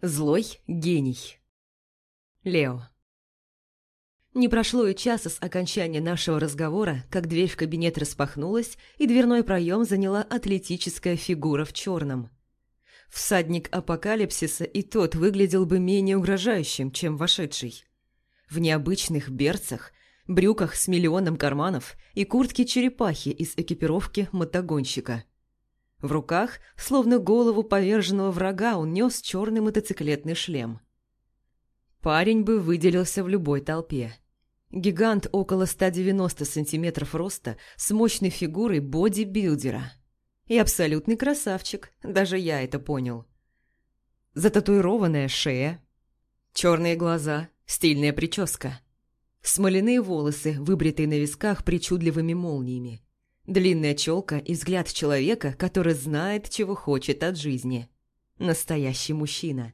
Злой гений. Лео. Не прошло и часа с окончания нашего разговора, как дверь в кабинет распахнулась, и дверной проем заняла атлетическая фигура в черном. Всадник апокалипсиса и тот выглядел бы менее угрожающим, чем вошедший. В необычных берцах, брюках с миллионом карманов и куртке черепахи из экипировки мотогонщика. В руках, словно голову поверженного врага, он нес черный мотоциклетный шлем. Парень бы выделился в любой толпе. Гигант около 190 сантиметров роста с мощной фигурой бодибилдера. И абсолютный красавчик, даже я это понял. Зататуированная шея, черные глаза, стильная прическа. Смоляные волосы, выбритые на висках причудливыми молниями. Длинная челка и взгляд человека, который знает, чего хочет от жизни. Настоящий мужчина.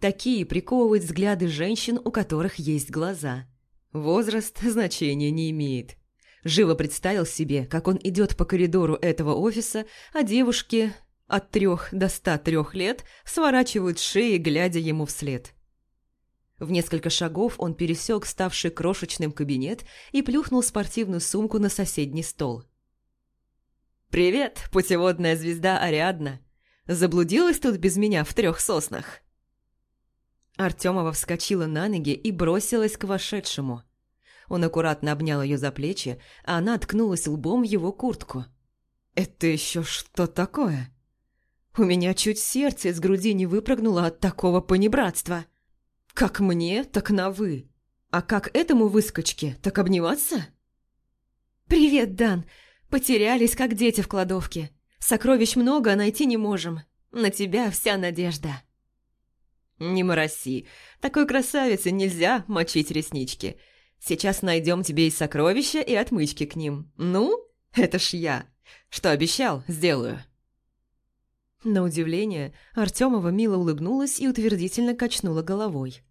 Такие приковывают взгляды женщин, у которых есть глаза. Возраст значения не имеет. Живо представил себе, как он идет по коридору этого офиса, а девушки от трех до ста трех лет сворачивают шеи, глядя ему вслед. В несколько шагов он пересек ставший крошечным кабинет и плюхнул спортивную сумку на соседний стол – «Привет, путеводная звезда Ариадна. Заблудилась тут без меня в трех соснах?» Артемова вскочила на ноги и бросилась к вошедшему. Он аккуратно обнял ее за плечи, а она ткнулась лбом в его куртку. «Это еще что такое?» У меня чуть сердце из груди не выпрыгнуло от такого понебратства. Как мне, так на «вы». А как этому выскочке, так обниматься? «Привет, Дан. Потерялись, как дети в кладовке. Сокровищ много, а найти не можем. На тебя вся надежда. Не мороси. Такой красавице нельзя мочить реснички. Сейчас найдем тебе и сокровища, и отмычки к ним. Ну, это ж я. Что обещал, сделаю. На удивление, Артемова мило улыбнулась и утвердительно качнула головой.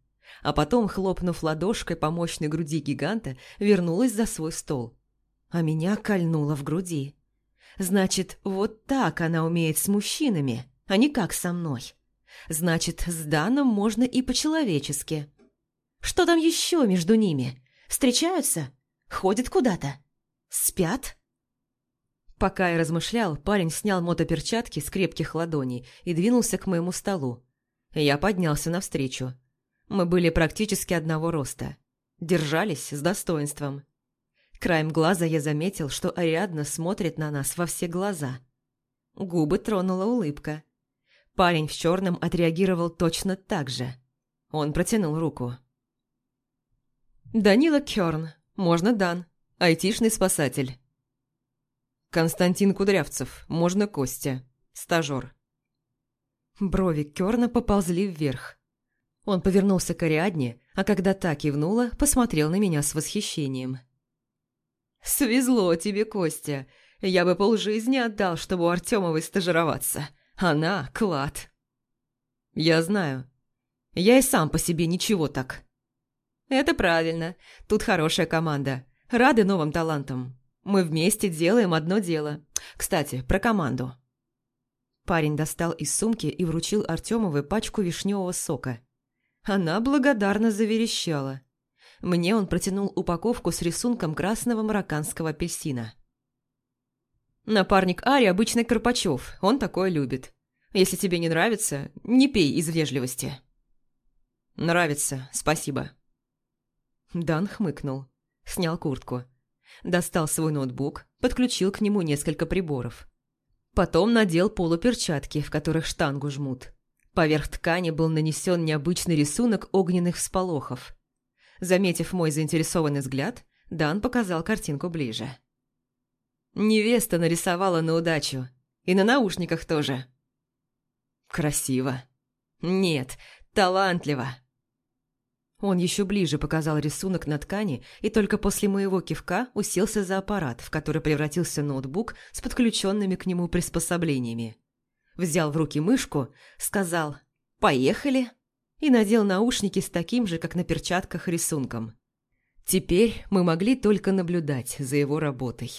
А потом, хлопнув ладошкой по мощной груди гиганта, вернулась за свой стол а меня кольнуло в груди. Значит, вот так она умеет с мужчинами, а не как со мной. Значит, с Даном можно и по-человечески. Что там еще между ними? Встречаются? Ходят куда-то? Спят? Пока я размышлял, парень снял мотоперчатки с крепких ладоней и двинулся к моему столу. Я поднялся навстречу. Мы были практически одного роста. Держались с достоинством. Краем глаза я заметил, что Ариадна смотрит на нас во все глаза. Губы тронула улыбка. Парень в черном отреагировал точно так же. Он протянул руку. «Данила Кёрн, можно Дан, айтишный спасатель». «Константин Кудрявцев, можно Костя, стажер». Брови Кёрна поползли вверх. Он повернулся к Ариадне, а когда та кивнула, посмотрел на меня с восхищением. «Свезло тебе, Костя. Я бы полжизни отдал, чтобы у Артемовой стажироваться. Она – клад». «Я знаю. Я и сам по себе ничего так». «Это правильно. Тут хорошая команда. Рады новым талантам. Мы вместе делаем одно дело. Кстати, про команду». Парень достал из сумки и вручил Артемовой пачку вишневого сока. Она благодарно заверещала. Мне он протянул упаковку с рисунком красного марокканского апельсина. «Напарник Ари обычный Карпачев, он такое любит. Если тебе не нравится, не пей из вежливости». «Нравится, спасибо». Дан хмыкнул, снял куртку, достал свой ноутбук, подключил к нему несколько приборов. Потом надел полуперчатки, в которых штангу жмут. Поверх ткани был нанесен необычный рисунок огненных всполохов. Заметив мой заинтересованный взгляд, Дан показал картинку ближе. Невеста нарисовала на удачу. И на наушниках тоже. Красиво. Нет, талантливо. Он еще ближе показал рисунок на ткани и только после моего кивка уселся за аппарат, в который превратился ноутбук с подключенными к нему приспособлениями. Взял в руки мышку, сказал «Поехали!» И надел наушники с таким же, как на перчатках, рисунком. Теперь мы могли только наблюдать за его работой.